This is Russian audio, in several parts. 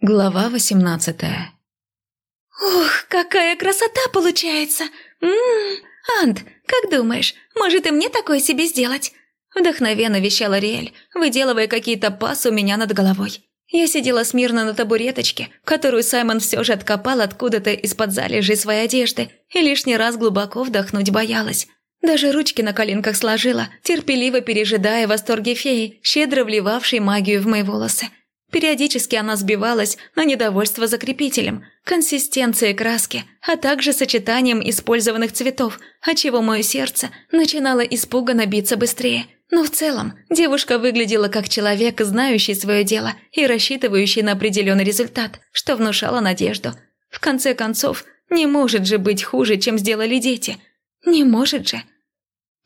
Глава восемнадцатая «Ух, какая красота получается! Ммм, Ант, как думаешь, может и мне такое себе сделать?» Вдохновенно вещала Риэль, выделывая какие-то пасы у меня над головой. Я сидела смирно на табуреточке, которую Саймон все же откопал откуда-то из-под залежей своей одежды, и лишний раз глубоко вдохнуть боялась. Даже ручки на коленках сложила, терпеливо пережидая восторги феи, щедро вливавшей магию в мои волосы. Периодически она сбивалась на недовольство закрепителем, консистенцией краски, а также сочетанием использованных цветов, отчего мое сердце начинало испуганно биться быстрее. Но в целом девушка выглядела как человек, знающий свое дело и рассчитывающий на определенный результат, что внушало надежду. В конце концов, не может же быть хуже, чем сделали дети. Не может же.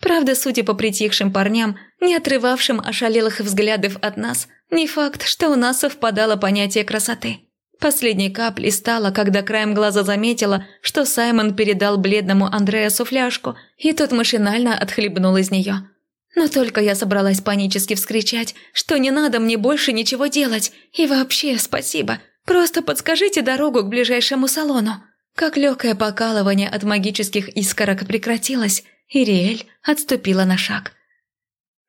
Правда, судя по притихшим парням, не отрывавшим ошалелых взглядов от нас, не факт, что у нас совпадало понятие красоты. Последней каплей стало, когда краем глаза заметила, что Саймон передал бледному Андреасу фляжку, и тот машинально отхлебнул из нее. Но только я собралась панически вскричать, что не надо мне больше ничего делать, и вообще спасибо, просто подскажите дорогу к ближайшему салону. Как легкое покалывание от магических искорок прекратилось, Ириэль отступила на шаг.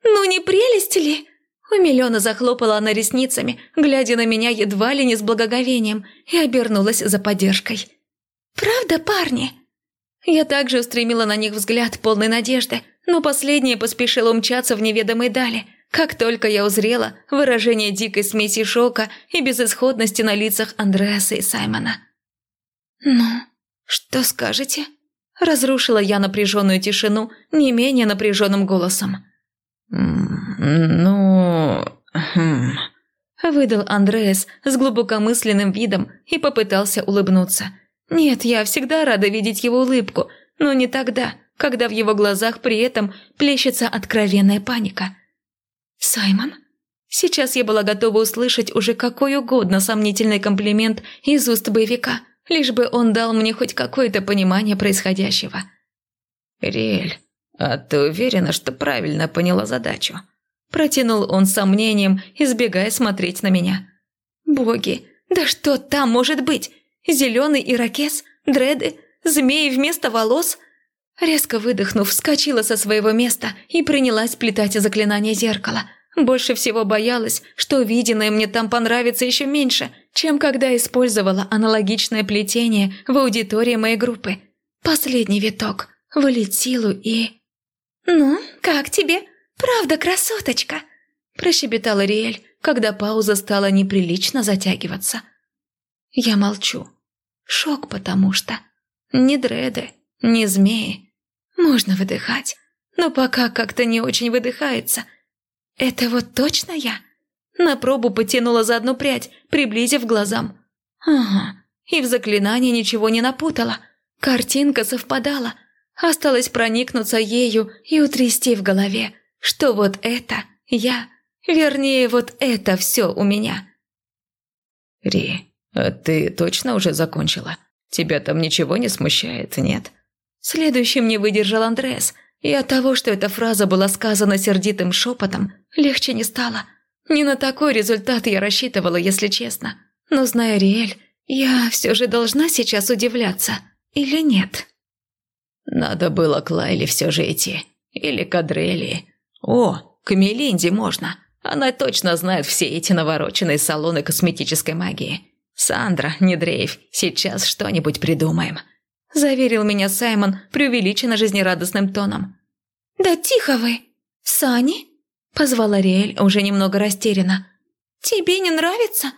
«Ну не прелесть ли?» Умиленно захлопала она ресницами, глядя на меня едва ли не с благоговением, и обернулась за поддержкой. «Правда, парни?» Я также устремила на них взгляд полной надежды, но последняя поспешила умчаться в неведомой дали, как только я узрела выражение дикой смеси шока и безысходности на лицах Андреаса и Саймона. «Ну, что скажете?» Разрушила я напряженную тишину не менее напряженным голосом. «Ну...» хм. Выдал Андреас с глубокомысленным видом и попытался улыбнуться. «Нет, я всегда рада видеть его улыбку, но не тогда, когда в его глазах при этом плещется откровенная паника». «Саймон?» Сейчас я была готова услышать уже какой угодно сомнительный комплимент из уст боевика – лишь бы он дал мне хоть какое-то понимание происходящего. «Риэль, а ты уверена, что правильно поняла задачу?» Протянул он с сомнением, избегая смотреть на меня. «Боги, да что там может быть? Зеленый ирокез? Дреды? Змеи вместо волос?» Резко выдохнув, вскочила со своего места и принялась плетать заклинание зеркала – больше всего боялась, что виденное мне там понравится еще меньше, чем когда использовала аналогичное плетение в аудитории моей группы. Последний виток. Вылить силу и... «Ну, как тебе? Правда, красоточка?» Прощебетала Риэль, когда пауза стала неприлично затягиваться. Я молчу. Шок потому что... Ни дреды, ни змеи. Можно выдыхать, но пока как-то не очень выдыхается – «Это вот точно я?» На пробу потянула за одну прядь, приблизив глазам. «Ага, и в заклинании ничего не напутала. Картинка совпадала. Осталось проникнуться ею и утрясти в голове, что вот это я, вернее, вот это все у меня». «Ри, а ты точно уже закончила? Тебя там ничего не смущает, нет?» Следующим не выдержал Андрес, и от того, что эта фраза была сказана сердитым шепотом, легче не стало. Не на такой результат я рассчитывала, если честно. Но зная Риэль, я все же должна сейчас удивляться. Или нет? Надо было к Лайле все же идти. Или к Адрелии. О, к Мелинде можно. Она точно знает все эти навороченные салоны косметической магии. Сандра, не дрейф, сейчас что-нибудь придумаем. – заверил меня Саймон преувеличенно жизнерадостным тоном. «Да тихо вы! Сани?» – позвала Риэль уже немного растерянно. «Тебе не нравится?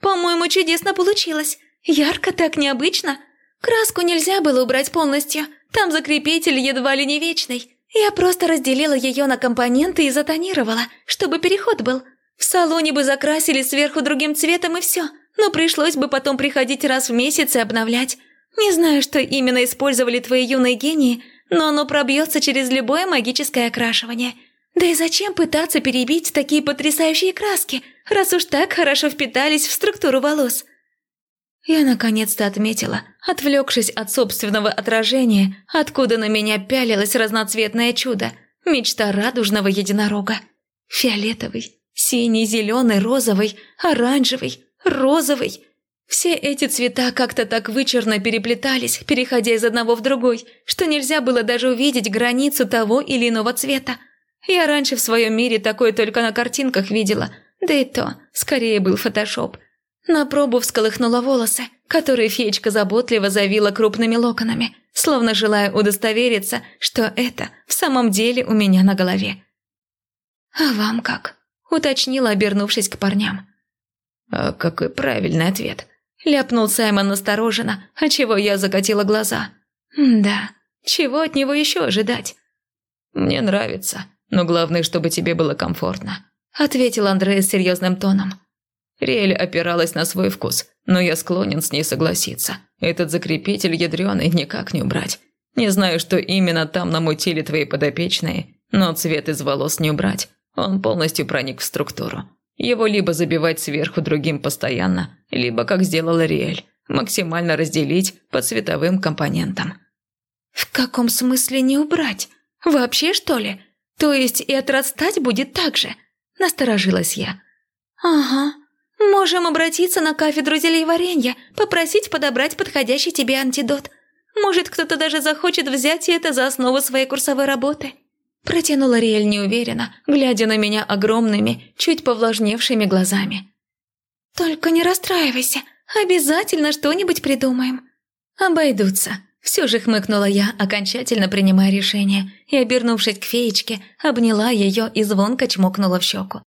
По-моему, чудесно получилось. Ярко так необычно. Краску нельзя было убрать полностью, там закрепитель едва ли не вечный. Я просто разделила ее на компоненты и затонировала, чтобы переход был. В салоне бы закрасили сверху другим цветом и все, но пришлось бы потом приходить раз в месяц и обновлять. Не знаю, что именно использовали твои юные гении, но оно пробьется через любое магическое окрашивание. Да и зачем пытаться перебить такие потрясающие краски, раз уж так хорошо впитались в структуру волос? Я наконец-то отметила, отвлекшись от собственного отражения, откуда на меня пялилось разноцветное чудо, мечта радужного единорога. Фиолетовый, синий, зеленый, розовый, оранжевый, розовый – Все эти цвета как-то так вычурно переплетались, переходя из одного в другой, что нельзя было даже увидеть границу того или иного цвета. Я раньше в своем мире такое только на картинках видела, да и то, скорее был фотошоп. На пробу всколыхнула волосы, которые феечка заботливо завила крупными локонами, словно желая удостовериться, что это в самом деле у меня на голове. «А вам как?» – уточнила, обернувшись к парням. «А какой правильный ответ?» Ляпнул Саймон настороженно, отчего я закатила глаза. «Да, чего от него еще ожидать?» «Мне нравится, но главное, чтобы тебе было комфортно», ответил Андрей серьезным тоном. Риэль опиралась на свой вкус, но я склонен с ней согласиться. Этот закрепитель ядреный никак не убрать. Не знаю, что именно там намутили твои подопечные, но цвет из волос не убрать. Он полностью проник в структуру. Его либо забивать сверху другим постоянно, либо, как сделала Риэль, максимально разделить по цветовым компонентам. «В каком смысле не убрать? Вообще, что ли? То есть и отрастать будет так же?» – насторожилась я. «Ага. Можем обратиться на кафедру зельеваренья, попросить подобрать подходящий тебе антидот. Может, кто-то даже захочет взять это за основу своей курсовой работы». Протянула Риэль неуверенно, глядя на меня огромными, чуть повлажневшими глазами. «Только не расстраивайся, обязательно что-нибудь придумаем». «Обойдутся», – все же хмыкнула я, окончательно принимая решение, и, обернувшись к феечке, обняла ее и звонко чмокнула в щеку.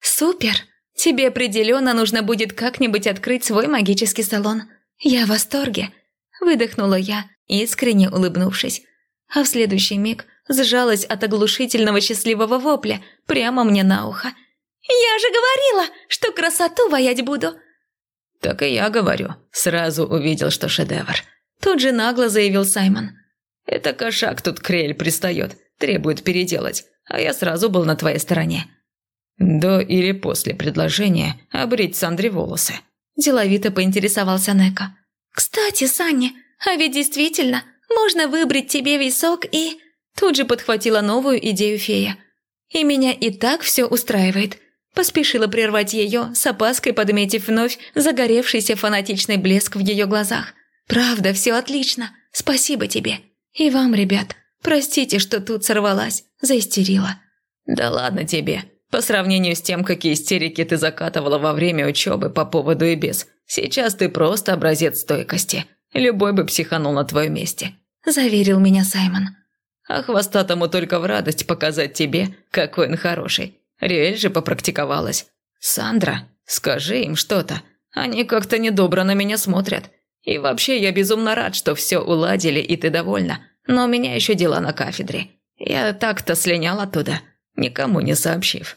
«Супер! Тебе определенно нужно будет как-нибудь открыть свой магический салон. Я в восторге!» – выдохнула я, искренне улыбнувшись. А в следующий миг – сжалась от оглушительного счастливого вопля прямо мне на ухо. «Я же говорила, что красоту воять буду!» «Так и я говорю. Сразу увидел, что шедевр». Тут же нагло заявил Саймон. «Это кошак тут крель пристает, требует переделать, а я сразу был на твоей стороне». «До или после предложения обрить Сандре волосы?» Деловито поинтересовался Нека. «Кстати, Саня, а ведь действительно можно выбрить тебе висок и...» Тут же подхватила новую идею фея. «И меня и так все устраивает». Поспешила прервать ее, с опаской подметив вновь загоревшийся фанатичный блеск в ее глазах. «Правда, все отлично. Спасибо тебе. И вам, ребят. Простите, что тут сорвалась, заистерила». «Да ладно тебе. По сравнению с тем, какие истерики ты закатывала во время учебы по поводу и без, сейчас ты просто образец стойкости. Любой бы психанул на твоем месте», – заверил меня Саймон. А хвостатому только в радость показать тебе, какой он хороший. Риэль же попрактиковалась. Сандра, скажи им что-то. Они как-то недобро на меня смотрят. И вообще я безумно рад, что все уладили и ты довольна. Но у меня еще дела на кафедре. Я так-то слинял оттуда, никому не сообщив.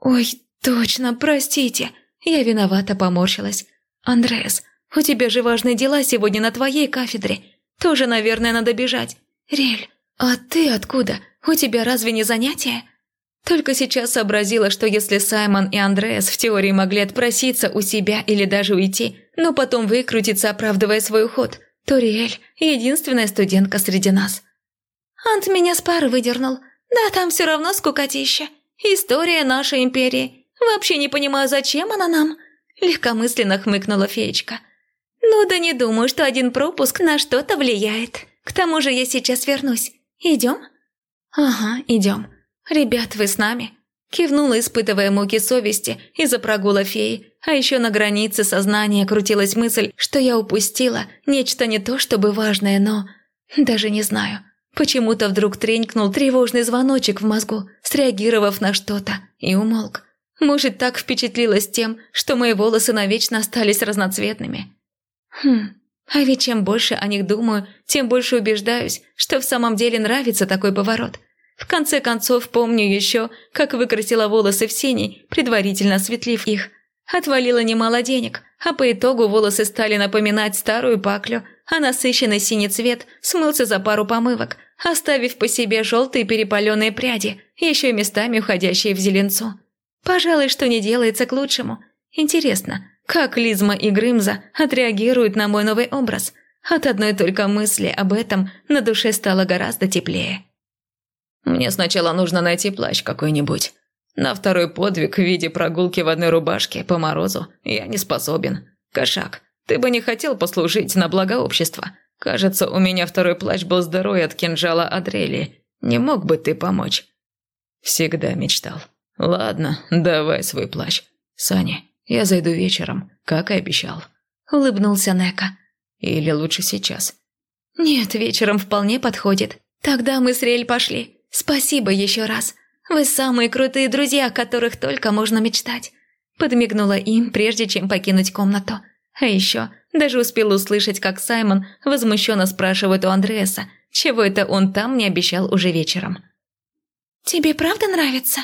Ой, точно, простите. Я виновата поморщилась. Андреас, у тебя же важные дела сегодня на твоей кафедре. Тоже, наверное, надо бежать. Рель, «А ты откуда? У тебя разве не занятия?» Только сейчас сообразила, что если Саймон и Андреас в теории могли отпроситься у себя или даже уйти, но потом выкрутиться, оправдывая свой уход, то Риэль – единственная студентка среди нас. Ант меня с пары выдернул. Да там все равно скукотища. История нашей империи. Вообще не понимаю, зачем она нам?» Легкомысленно хмыкнула феечка. «Ну да не думаю, что один пропуск на что-то влияет. К тому же я сейчас вернусь. «Идем?» «Ага, идем. Ребят, вы с нами?» Кивнула, испытывая муки совести из-за прогула феи, а еще на границе сознания крутилась мысль, что я упустила нечто не то чтобы важное, но... Даже не знаю. Почему-то вдруг тренькнул тревожный звоночек в мозгу, среагировав на что-то, и умолк. Может, так впечатлилась тем, что мои волосы навечно остались разноцветными. Хм, а ведь чем больше о них думаю, тем больше убеждаюсь, что в самом деле нравится такой поворот. В конце концов, помню еще, как выкрасила волосы в синий, предварительно осветлив их. Отвалила немало денег, а по итогу волосы стали напоминать старую паклю, а насыщенный синий цвет смылся за пару помывок, оставив по себе желтые перепаленные пряди, еще местами уходящие в зеленцу. Пожалуй, что не делается к лучшему. Интересно, как Лизма и Грымза отреагируют на мой новый образ? От одной только мысли об этом на душе стало гораздо теплее. Мне сначала нужно найти плащ какой-нибудь. На второй подвиг в виде прогулки в одной рубашке по морозу я не способен. Кошак, Ты бы не хотел послужить на благо общества. Кажется, у меня второй плащ был здоровый от кинжала Адрели. Не мог бы ты помочь?» «Всегда мечтал. Ладно, давай свой плащ. Саня, я зайду вечером, как и обещал». Улыбнулся Нека. «Или лучше сейчас?» «Нет, вечером вполне подходит. Тогда мы с Рель пошли. Спасибо еще раз. Вы самые крутые друзья, о которых только можно мечтать». Подмигнула им, прежде чем покинуть комнату. А еще даже успел услышать, как Саймон возмущенно спрашивает у Андреаса, чего это он там не обещал уже вечером. «Тебе правда нравится?»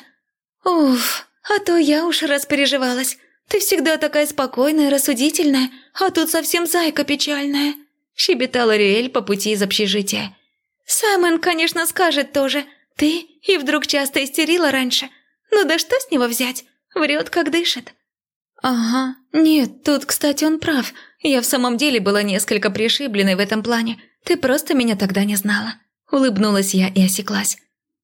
«Уф, а то я уж распереживалась. Ты всегда такая спокойная, рассудительная, а тут совсем зайка печальная», – щебетала Риэль по пути из общежития. «Саймон, конечно, скажет тоже. Ты и вдруг часто истерила раньше. Ну да что с него взять? Врет, как дышит». «Ага, нет, тут, кстати, он прав. Я в самом деле была несколько пришибленной в этом плане. Ты просто меня тогда не знала». Улыбнулась я и осеклась.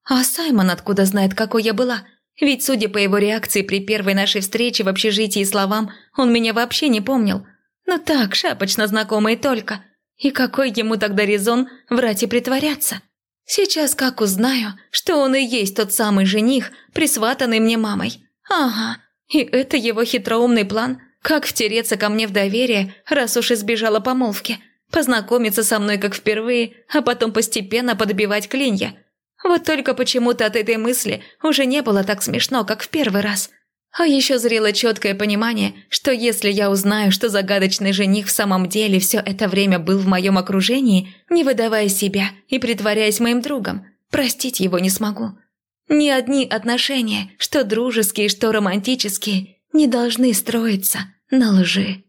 «А Саймон откуда знает, какой я была? Ведь, судя по его реакции при первой нашей встрече в общежитии и словам, он меня вообще не помнил. Ну так, шапочно знакомый только. И какой ему тогда резон врать и притворяться? Сейчас как узнаю, что он и есть тот самый жених, присватанный мне мамой. Ага, и это его хитроумный план, как втереться ко мне в доверие, раз уж избежала помолвки, познакомиться со мной как впервые, а потом постепенно подбивать клинья. Вот только почему-то от этой мысли уже не было так смешно, как в первый раз. А еще зрело четкое понимание, что если я узнаю, что загадочный жених в самом деле все это время был в моем окружении, не выдавая себя и притворяясь моим другом, простить его не смогу. Ни одни отношения, что дружеские, что романтические, не должны строиться на лжи.